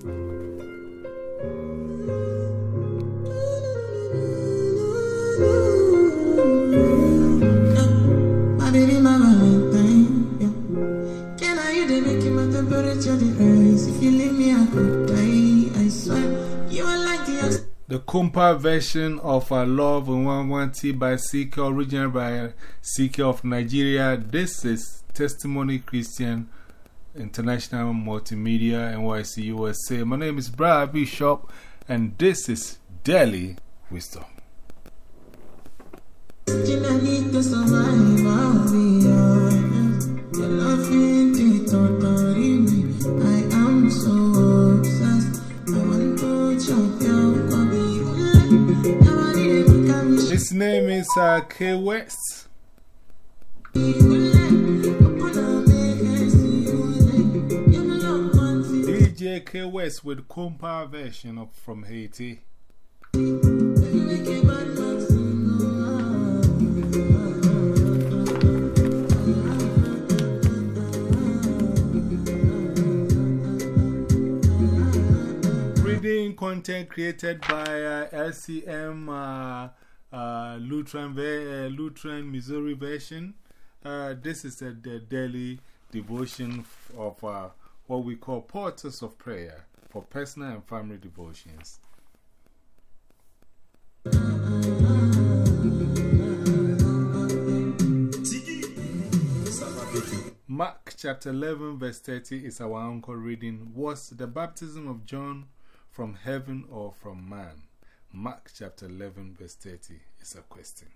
the Kompa version of Our Love in 110 by CKay, original by CKay of Nigeria. This is Testimony Christian International Multimedia NYC USA. My name is Brad Bishop, and this is Daily Wisdom. Thing name need to survive, I'll K West with Kompa version of from Haiti. Reading content created by uh, LCM uh, uh, Lutheran, uh, Lutheran Missouri version. Uh, this is the daily devotion of uh, what we call portals of prayer for personal and family devotions. Mark chapter 11, verse 30 is our anchor reading. Was the baptism of John from heaven or from man? Mark chapter 11, verse 30 is a question.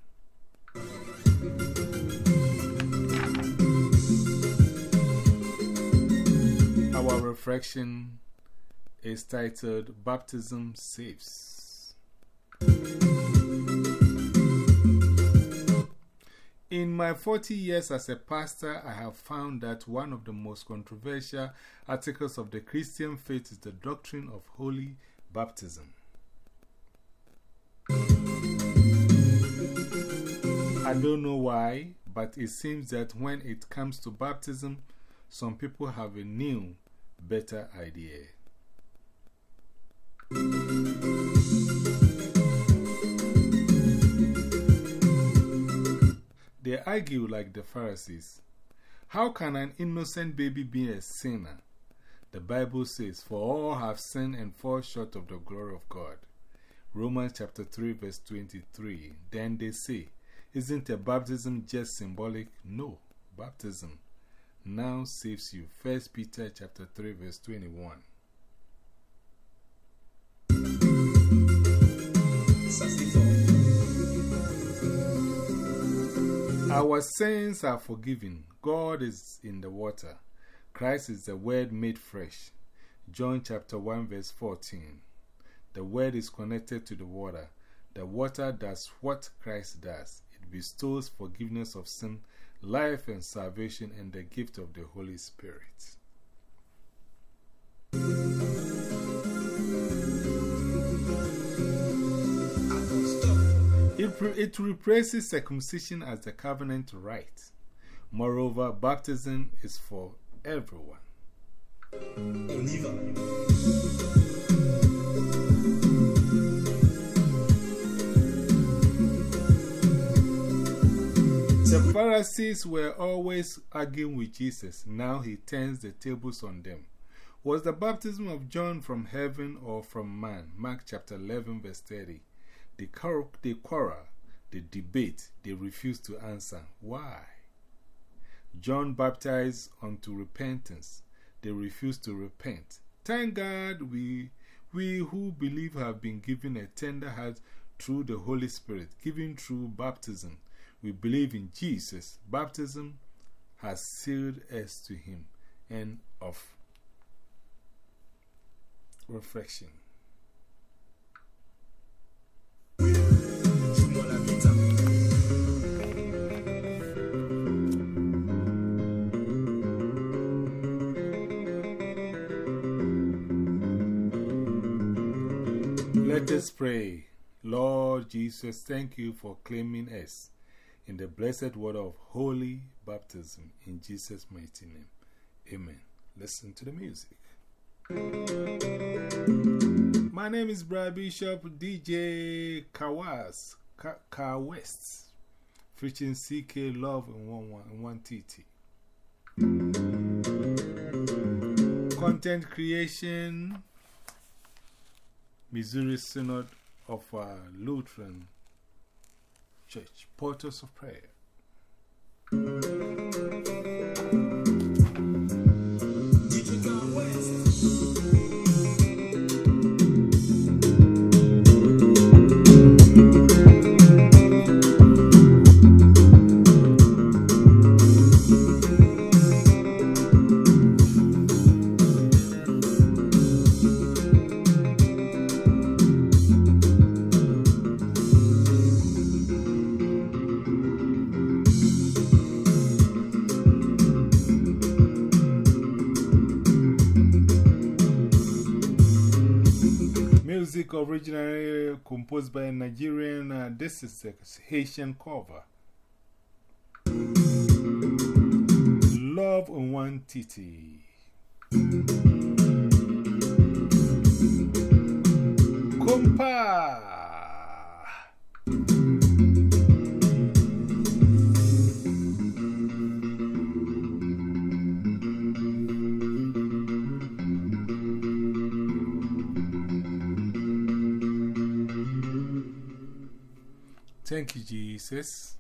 Reflection is titled Baptism Saves. In my 40 years as a pastor, I have found that one of the most controversial articles of the Christian faith is the doctrine of holy baptism. I don't know why, but it seems that when it comes to baptism, some people have a new, better idea. They argue like the Pharisees. How can an innocent baby be a sinner? The Bible says, For all have sinned and fall short of the glory of God. Romans chapter 3, verse 23. Then they say, Isn't a baptism just symbolic? No, baptism now saves you. 1 Peter chapter 3, verse 21. Our sins are forgiven. God is in the water. Christ is the Word made fresh. John chapter 1, verse 14. The Word is connected to the water. The water does what Christ does it bestows forgiveness of sin, life, and salvation, and the gift of the Holy Spirit. It, re- it replaces circumcision as the covenant rite. Moreover, baptism is for everyone. Pharisees were always arguing with Jesus. Now he turns the tables on them. Was the baptism of John from heaven or from man? Mark chapter 11, verse 30. They quarrel, they quarrel, they debate, they refuse to answer. Why? John baptized unto repentance. They refuse to repent. Thank God we, we who believe have been given a tender heart through the Holy Spirit, given through baptism. We believe in Jesus. Baptism has sealed us to Him. End of reflection. Let us pray. Lord Jesus, thank you for claiming us in the blessed water of holy baptism. In Jesus' mighty name. Amen. Listen to the music. My name is Brad Bishop, DJ Kawas, Ka, Ka West, featuring CKay Love and 1, 1, and 1 TT. Content creation, Missouri Synod of Lutheran Church, Portals of Prayer. Music originally composed by Nigerian, uh, this is a Haitian cover. Love on One Titty. Compa! Thank you, Jesus.